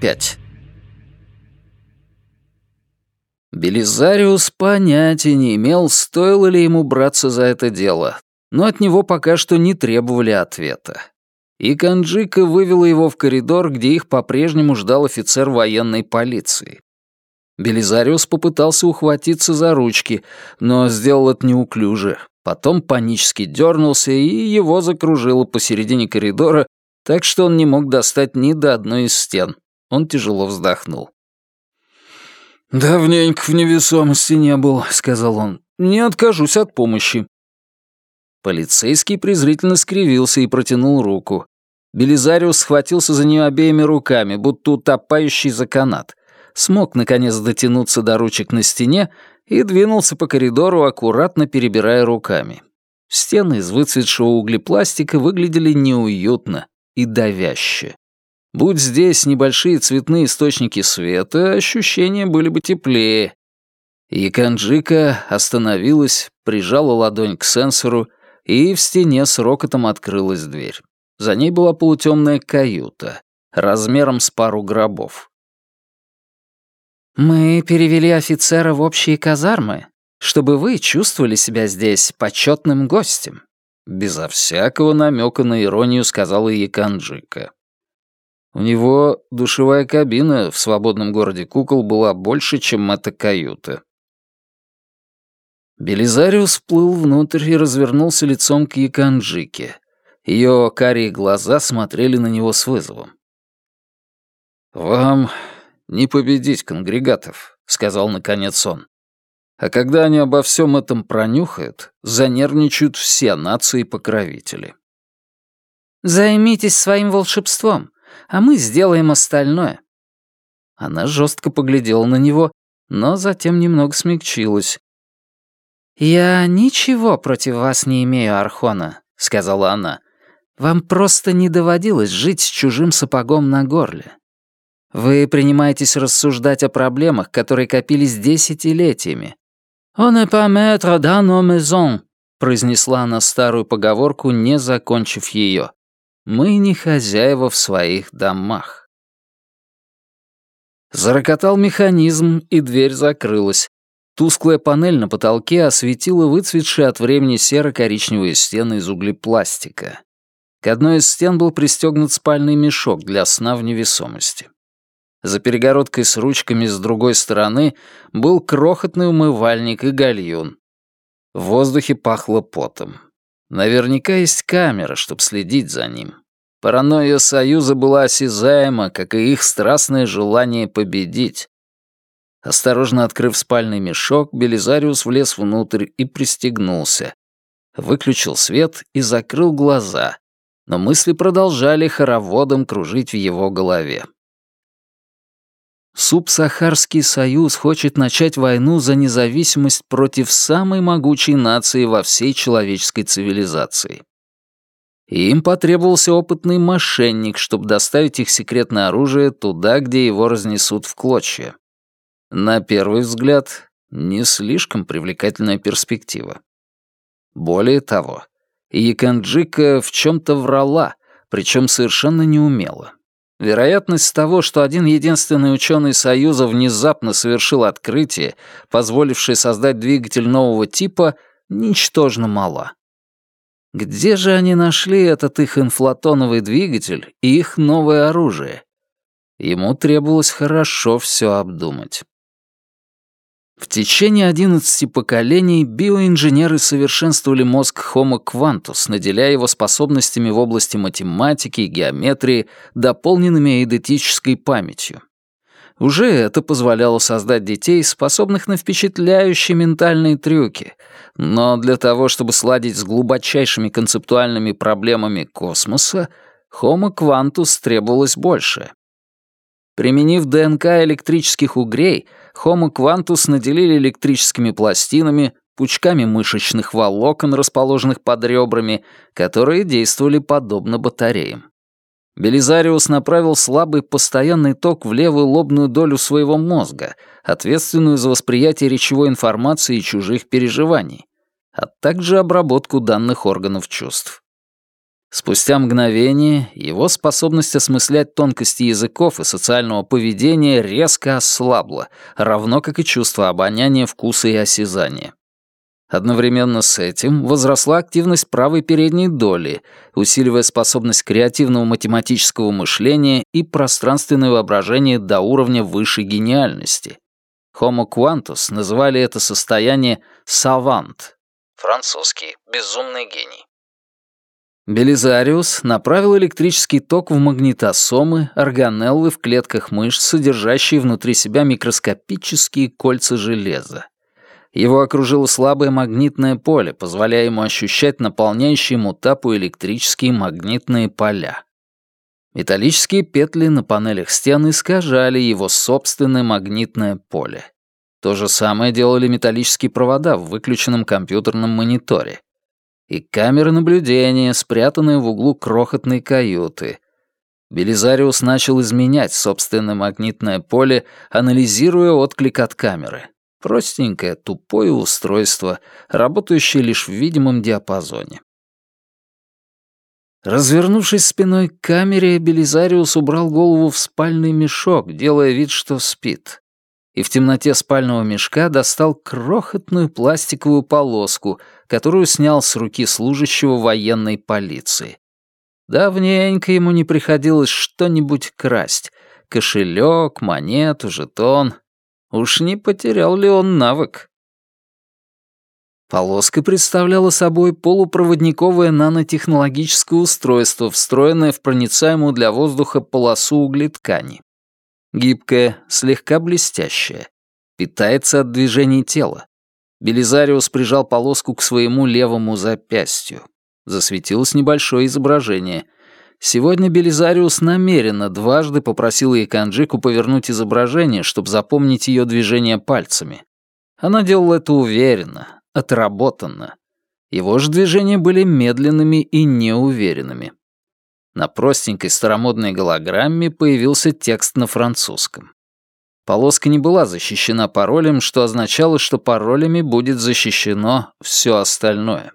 25. Белизариус понятия не имел, стоило ли ему браться за это дело, но от него пока что не требовали ответа. И Канджика вывела его в коридор, где их по-прежнему ждал офицер военной полиции. Белизариус попытался ухватиться за ручки, но сделал это неуклюже. Потом панически дернулся, и его закружило посередине коридора, так что он не мог достать ни до одной из стен. Он тяжело вздохнул. «Давненько в невесомости не был», — сказал он. «Не откажусь от помощи». Полицейский презрительно скривился и протянул руку. Белизариус схватился за нее обеими руками, будто утопающий за канат смог наконец дотянуться до ручек на стене и двинулся по коридору, аккуратно перебирая руками. Стены из выцветшего углепластика выглядели неуютно и давяще. Будь здесь небольшие цветные источники света, ощущения были бы теплее. И Канджика остановилась, прижала ладонь к сенсору, и в стене с рокотом открылась дверь. За ней была полутемная каюта, размером с пару гробов. «Мы перевели офицера в общие казармы, чтобы вы чувствовали себя здесь почетным гостем», безо всякого намека на иронию сказала Яканджика. У него душевая кабина в свободном городе кукол была больше, чем эта каюта. Белизариус вплыл внутрь и развернулся лицом к Яканджике. Ее карие глаза смотрели на него с вызовом. «Вам не победить конгрегатов», — сказал наконец он. А когда они обо всем этом пронюхают, занервничают все нации-покровители. «Займитесь своим волшебством, а мы сделаем остальное». Она жестко поглядела на него, но затем немного смягчилась. «Я ничего против вас не имею, Архона», — сказала она. «Вам просто не доводилось жить с чужим сапогом на горле. Вы принимаетесь рассуждать о проблемах, которые копились десятилетиями. «On ne peut mettre dans nos maisons», — произнесла она старую поговорку, не закончив ее. «Мы не хозяева в своих домах». Зарокотал механизм, и дверь закрылась. Тусклая панель на потолке осветила выцветшие от времени серо-коричневые стены из углепластика. К одной из стен был пристегнут спальный мешок для сна в невесомости. За перегородкой с ручками с другой стороны был крохотный умывальник и гальюн. В воздухе пахло потом. Наверняка есть камера, чтобы следить за ним. Паранойя Союза была осязаема, как и их страстное желание победить. Осторожно открыв спальный мешок, Белизариус влез внутрь и пристегнулся. Выключил свет и закрыл глаза, но мысли продолжали хороводом кружить в его голове. Субсахарский союз хочет начать войну за независимость против самой могучей нации во всей человеческой цивилизации. им потребовался опытный мошенник, чтобы доставить их секретное оружие туда, где его разнесут в клочья. На первый взгляд, не слишком привлекательная перспектива. Более того, Яканджика в чем-то врала, причем совершенно неумело. Вероятность того, что один единственный ученый Союза внезапно совершил открытие, позволившее создать двигатель нового типа, ничтожно мала. Где же они нашли этот их инфлатоновый двигатель и их новое оружие? Ему требовалось хорошо все обдумать. В течение 11 поколений биоинженеры совершенствовали мозг Homo quantus, наделяя его способностями в области математики и геометрии, дополненными эйдетической памятью. Уже это позволяло создать детей, способных на впечатляющие ментальные трюки. Но для того, чтобы сладить с глубочайшими концептуальными проблемами космоса, Homo quantus требовалось больше. Применив ДНК электрических угрей, Homo quantus наделили электрическими пластинами, пучками мышечных волокон, расположенных под ребрами, которые действовали подобно батареям. Белизариус направил слабый постоянный ток в левую лобную долю своего мозга, ответственную за восприятие речевой информации и чужих переживаний, а также обработку данных органов чувств. Спустя мгновение его способность осмыслять тонкости языков и социального поведения резко ослабла, равно как и чувство обоняния, вкуса и осязания. Одновременно с этим возросла активность правой передней доли, усиливая способность креативного математического мышления и пространственное воображение до уровня высшей гениальности. Homo quantus называли это состояние «savant», французский «безумный гений». Белизариус направил электрический ток в магнитосомы, органеллы в клетках мышц, содержащие внутри себя микроскопические кольца железа. Его окружило слабое магнитное поле, позволяя ему ощущать наполняющие мутапу электрические магнитные поля. Металлические петли на панелях стен искажали его собственное магнитное поле. То же самое делали металлические провода в выключенном компьютерном мониторе и камеры наблюдения, спрятанные в углу крохотной каюты. Белизариус начал изменять собственное магнитное поле, анализируя отклик от камеры. Простенькое, тупое устройство, работающее лишь в видимом диапазоне. Развернувшись спиной к камере, Белизариус убрал голову в спальный мешок, делая вид, что спит и в темноте спального мешка достал крохотную пластиковую полоску, которую снял с руки служащего военной полиции. Давненько ему не приходилось что-нибудь красть. Кошелек, монету, жетон. Уж не потерял ли он навык? Полоска представляла собой полупроводниковое нанотехнологическое устройство, встроенное в проницаемую для воздуха полосу углеткани. Гибкая, слегка блестящая. Питается от движений тела. Белизариус прижал полоску к своему левому запястью. Засветилось небольшое изображение. Сегодня Белизариус намеренно дважды попросил Яканджику повернуть изображение, чтобы запомнить ее движение пальцами. Она делала это уверенно, отработанно. Его же движения были медленными и неуверенными. На простенькой старомодной голограмме появился текст на французском. Полоска не была защищена паролем, что означало, что паролями будет защищено все остальное.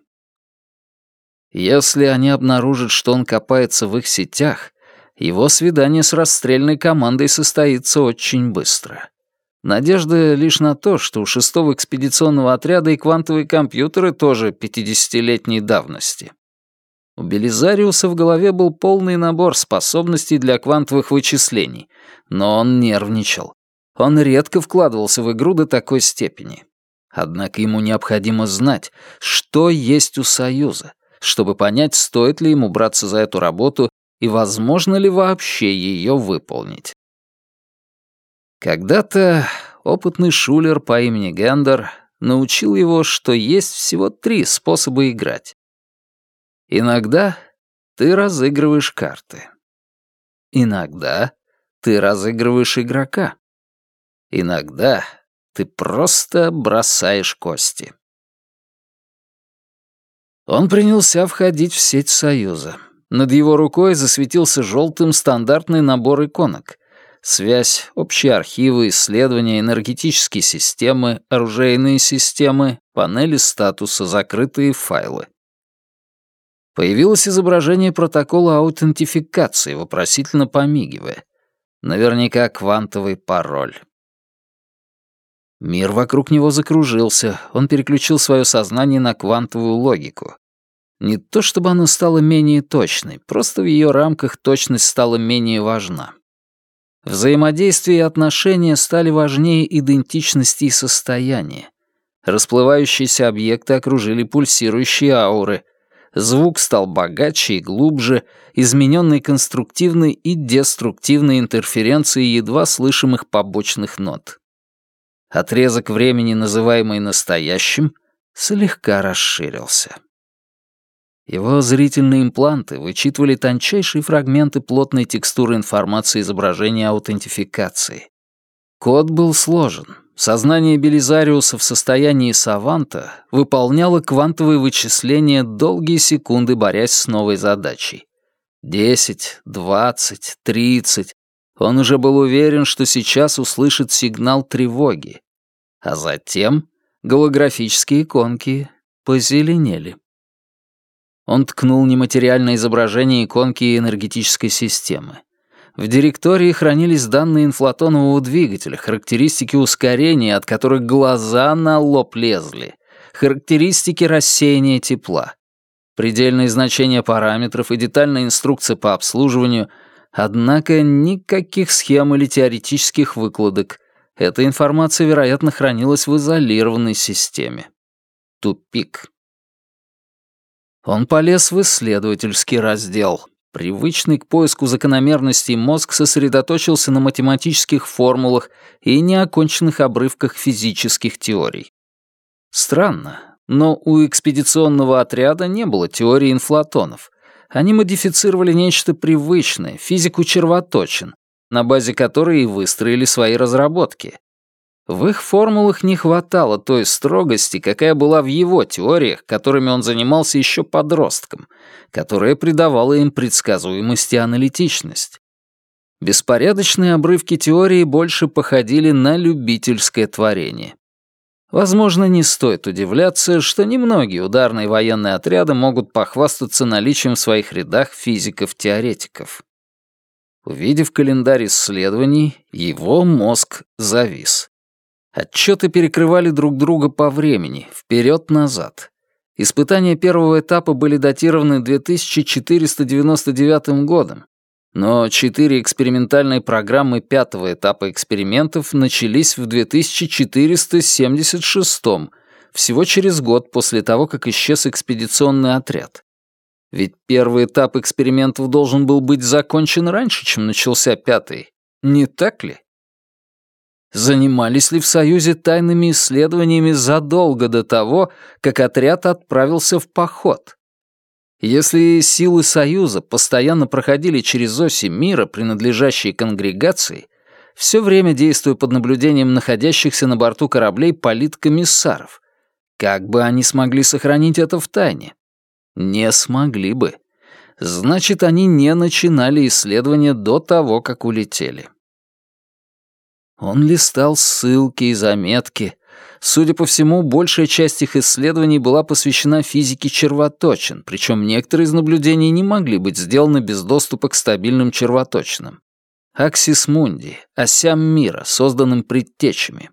Если они обнаружат, что он копается в их сетях, его свидание с расстрельной командой состоится очень быстро. Надежда лишь на то, что у шестого экспедиционного отряда и квантовые компьютеры тоже 50-летней давности. У Белизариуса в голове был полный набор способностей для квантовых вычислений, но он нервничал. Он редко вкладывался в игру до такой степени. Однако ему необходимо знать, что есть у Союза, чтобы понять, стоит ли ему браться за эту работу и возможно ли вообще ее выполнить. Когда-то опытный шулер по имени Гендер научил его, что есть всего три способа играть. Иногда ты разыгрываешь карты. Иногда ты разыгрываешь игрока. Иногда ты просто бросаешь кости. Он принялся входить в сеть Союза. Над его рукой засветился желтым стандартный набор иконок. Связь, общие архивы, исследования, энергетические системы, оружейные системы, панели статуса, закрытые файлы. Появилось изображение протокола аутентификации, вопросительно помигивая. Наверняка квантовый пароль. Мир вокруг него закружился, он переключил свое сознание на квантовую логику. Не то чтобы она стала менее точной, просто в ее рамках точность стала менее важна. Взаимодействие и отношения стали важнее идентичности и состояния. Расплывающиеся объекты окружили пульсирующие ауры — Звук стал богаче и глубже, измененный конструктивной и деструктивной интерференцией едва слышимых побочных нот. Отрезок времени, называемый настоящим, слегка расширился. Его зрительные импланты вычитывали тончайшие фрагменты плотной текстуры информации изображения аутентификации. Код был сложен, Сознание Белизариуса в состоянии саванта выполняло квантовые вычисления долгие секунды, борясь с новой задачей. Десять, двадцать, тридцать. Он уже был уверен, что сейчас услышит сигнал тревоги. А затем голографические иконки позеленели. Он ткнул нематериальное изображение иконки энергетической системы. В директории хранились данные инфлатонового двигателя, характеристики ускорения, от которых глаза на лоб лезли, характеристики рассеяния тепла, предельные значения параметров и детальная инструкция по обслуживанию, однако никаких схем или теоретических выкладок. Эта информация, вероятно, хранилась в изолированной системе. Тупик. Он полез в исследовательский раздел. Привычный к поиску закономерностей мозг сосредоточился на математических формулах и неоконченных обрывках физических теорий. Странно, но у экспедиционного отряда не было теории инфлатонов. Они модифицировали нечто привычное, физику червоточин, на базе которой и выстроили свои разработки. В их формулах не хватало той строгости, какая была в его теориях, которыми он занимался еще подростком, которая придавала им предсказуемость и аналитичность. Беспорядочные обрывки теории больше походили на любительское творение. Возможно, не стоит удивляться, что немногие ударные военные отряды могут похвастаться наличием в своих рядах физиков-теоретиков. Увидев календарь исследований, его мозг завис. Отчеты перекрывали друг друга по времени, вперед-назад. Испытания первого этапа были датированы 2499 годом, но четыре экспериментальные программы пятого этапа экспериментов начались в 2476 всего через год после того, как исчез экспедиционный отряд. Ведь первый этап экспериментов должен был быть закончен раньше, чем начался пятый. Не так ли? Занимались ли в Союзе тайными исследованиями задолго до того, как отряд отправился в поход? Если силы Союза постоянно проходили через оси мира, принадлежащие конгрегации, все время действуя под наблюдением находящихся на борту кораблей политкомиссаров, как бы они смогли сохранить это в тайне? Не смогли бы. Значит, они не начинали исследования до того, как улетели. Он листал ссылки и заметки. Судя по всему, большая часть их исследований была посвящена физике червоточин, причем некоторые из наблюдений не могли быть сделаны без доступа к стабильным червоточинам. Аксис Мунди, осям мира, созданным предтечами.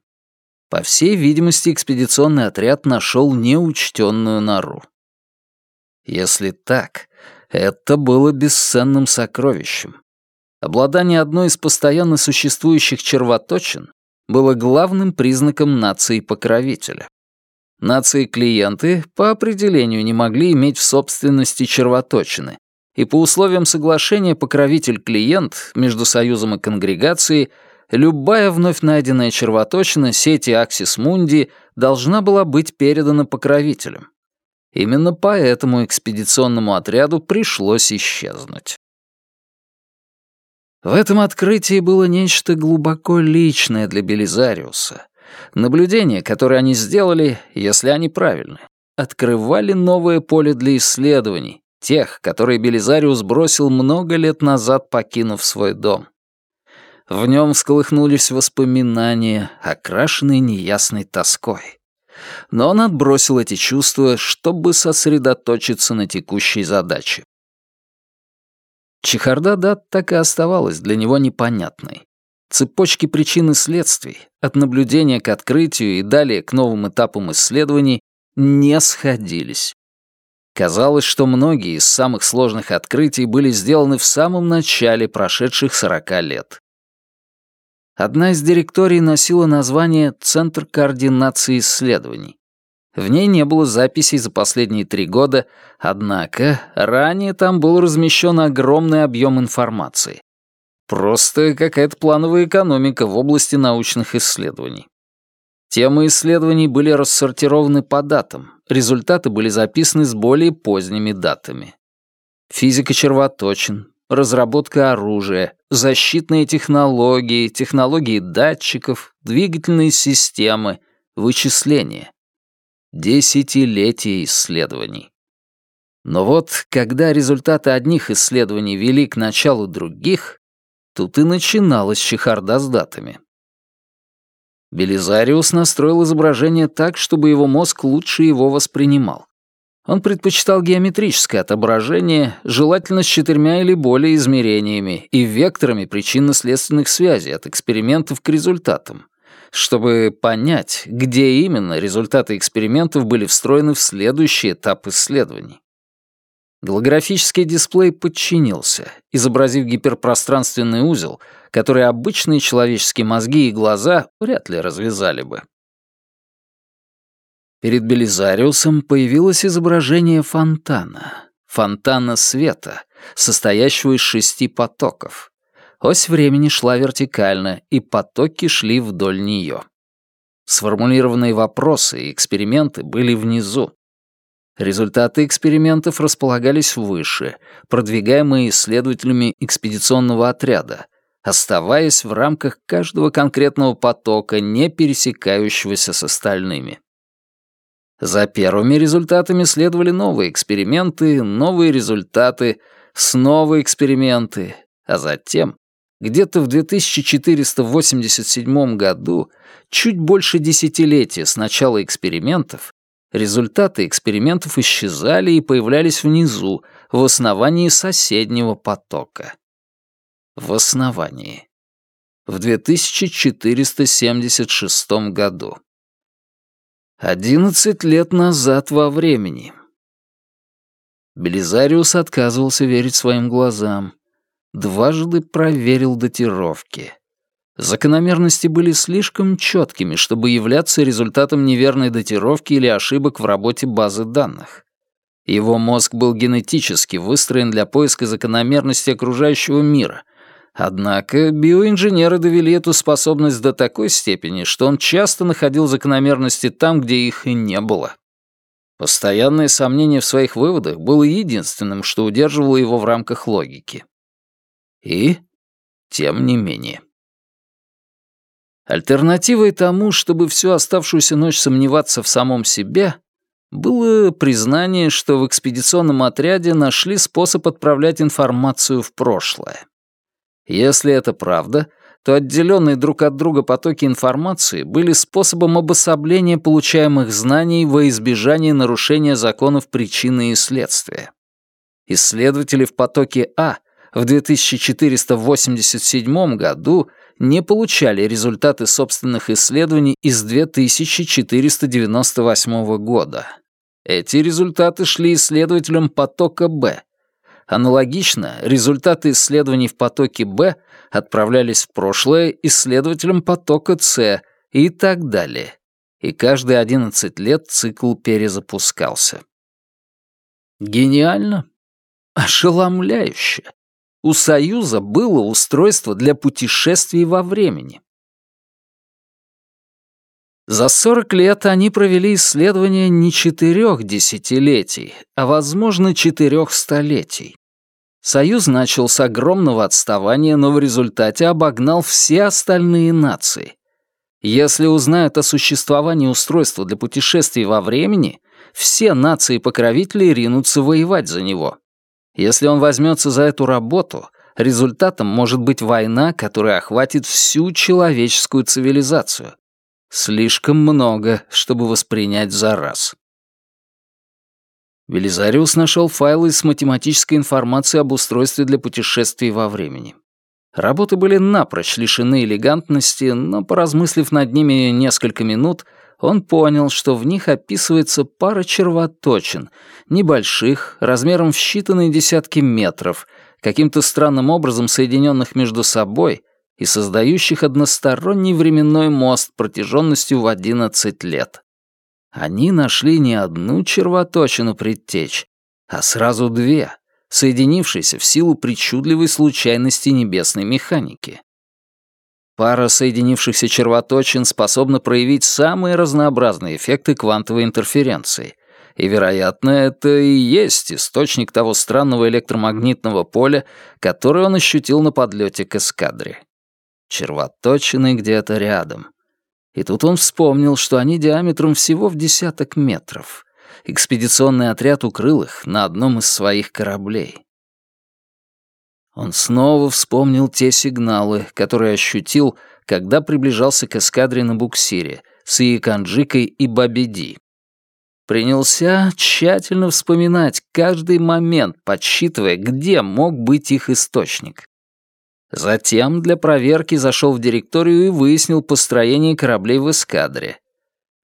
По всей видимости, экспедиционный отряд нашел неучтенную нору. Если так, это было бесценным сокровищем. Обладание одной из постоянно существующих червоточин было главным признаком нации-покровителя. Нации-клиенты по определению не могли иметь в собственности червоточины, и по условиям соглашения покровитель-клиент между Союзом и Конгрегацией любая вновь найденная червоточина сети Аксис Мунди должна была быть передана покровителям. Именно поэтому экспедиционному отряду пришлось исчезнуть. В этом открытии было нечто глубоко личное для Белизариуса. Наблюдения, которые они сделали, если они правильны, открывали новое поле для исследований, тех, которые Белизариус бросил много лет назад, покинув свой дом. В нем всколыхнулись воспоминания, окрашенные неясной тоской. Но он отбросил эти чувства, чтобы сосредоточиться на текущей задаче. Чехарда дат так и оставалась для него непонятной. Цепочки причин и следствий, от наблюдения к открытию и далее к новым этапам исследований, не сходились. Казалось, что многие из самых сложных открытий были сделаны в самом начале прошедших 40 лет. Одна из директорий носила название «Центр координации исследований». В ней не было записей за последние три года, однако ранее там был размещен огромный объем информации. Просто какая-то плановая экономика в области научных исследований. Темы исследований были рассортированы по датам, результаты были записаны с более поздними датами. Физика червоточин, разработка оружия, защитные технологии, технологии датчиков, двигательные системы, вычисления. Десятилетия исследований. Но вот, когда результаты одних исследований вели к началу других, тут и начиналась чехарда с датами. Белизариус настроил изображение так, чтобы его мозг лучше его воспринимал. Он предпочитал геометрическое отображение, желательно с четырьмя или более измерениями и векторами причинно-следственных связей от экспериментов к результатам, чтобы понять, где именно результаты экспериментов были встроены в следующий этап исследований. Голографический дисплей подчинился, изобразив гиперпространственный узел, который обычные человеческие мозги и глаза вряд ли развязали бы. Перед Белизариусом появилось изображение фонтана. Фонтана света, состоящего из шести потоков. Ось времени шла вертикально, и потоки шли вдоль нее. Сформулированные вопросы и эксперименты были внизу. Результаты экспериментов располагались выше, продвигаемые исследователями экспедиционного отряда, оставаясь в рамках каждого конкретного потока, не пересекающегося с остальными. За первыми результатами следовали новые эксперименты, новые результаты, снова эксперименты, а затем, где-то в 2487 году, чуть больше десятилетия с начала экспериментов, результаты экспериментов исчезали и появлялись внизу, в основании соседнего потока. В основании. В 2476 году. Одиннадцать лет назад во времени. Белизариус отказывался верить своим глазам. Дважды проверил датировки. Закономерности были слишком четкими, чтобы являться результатом неверной датировки или ошибок в работе базы данных. Его мозг был генетически выстроен для поиска закономерности окружающего мира, Однако биоинженеры довели эту способность до такой степени, что он часто находил закономерности там, где их и не было. Постоянное сомнение в своих выводах было единственным, что удерживало его в рамках логики. И тем не менее. Альтернативой тому, чтобы всю оставшуюся ночь сомневаться в самом себе, было признание, что в экспедиционном отряде нашли способ отправлять информацию в прошлое. Если это правда, то отделенные друг от друга потоки информации были способом обособления получаемых знаний во избежание нарушения законов причины и следствия. Исследователи в потоке А в 2487 году не получали результаты собственных исследований из 2498 года. Эти результаты шли исследователям потока Б, Аналогично, результаты исследований в потоке Б отправлялись в прошлое исследователям потока С и так далее. И каждые 11 лет цикл перезапускался. Гениально? Ошеломляюще. У Союза было устройство для путешествий во времени. За 40 лет они провели исследования не четырех десятилетий, а, возможно, четырех столетий. Союз начал с огромного отставания, но в результате обогнал все остальные нации. Если узнают о существовании устройства для путешествий во времени, все нации-покровители ринутся воевать за него. Если он возьмется за эту работу, результатом может быть война, которая охватит всю человеческую цивилизацию. Слишком много, чтобы воспринять за раз. Велизариус нашел файлы с математической информацией об устройстве для путешествий во времени. Работы были напрочь лишены элегантности, но, поразмыслив над ними несколько минут, он понял, что в них описывается пара червоточин, небольших, размером в считанные десятки метров, каким-то странным образом соединенных между собой и создающих односторонний временной мост протяженностью в 11 лет. Они нашли не одну червоточину предтеч, а сразу две, соединившиеся в силу причудливой случайности небесной механики. Пара соединившихся червоточин способна проявить самые разнообразные эффекты квантовой интерференции, и, вероятно, это и есть источник того странного электромагнитного поля, которое он ощутил на подлете к эскадре. Червоточины где-то рядом. И тут он вспомнил, что они диаметром всего в десяток метров. Экспедиционный отряд укрыл их на одном из своих кораблей. Он снова вспомнил те сигналы, которые ощутил, когда приближался к эскадре на буксире с Иеканджикой и Бабиди. Принялся тщательно вспоминать каждый момент, подсчитывая, где мог быть их источник. Затем для проверки зашел в директорию и выяснил построение кораблей в эскадре.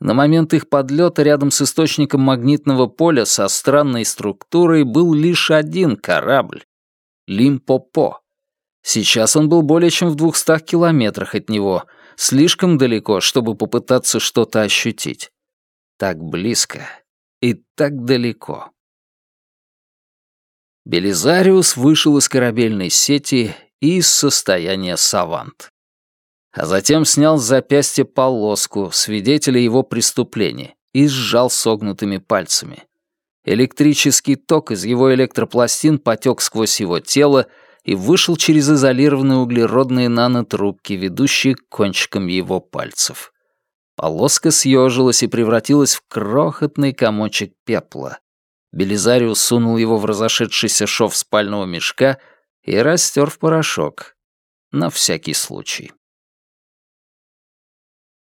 На момент их подлета рядом с источником магнитного поля со странной структурой был лишь один корабль — Лимпопо. Сейчас он был более чем в двухстах километрах от него, слишком далеко, чтобы попытаться что-то ощутить. Так близко и так далеко. Белизариус вышел из корабельной сети и из состояния савант а затем снял с запястья полоску, свидетеля его преступления, и сжал согнутыми пальцами. Электрический ток из его электропластин потек сквозь его тело и вышел через изолированные углеродные нанотрубки, ведущие к кончикам его пальцев. Полоска съежилась и превратилась в крохотный комочек пепла. Белизариус сунул его в разошедшийся шов спального мешка и растер в порошок. На всякий случай.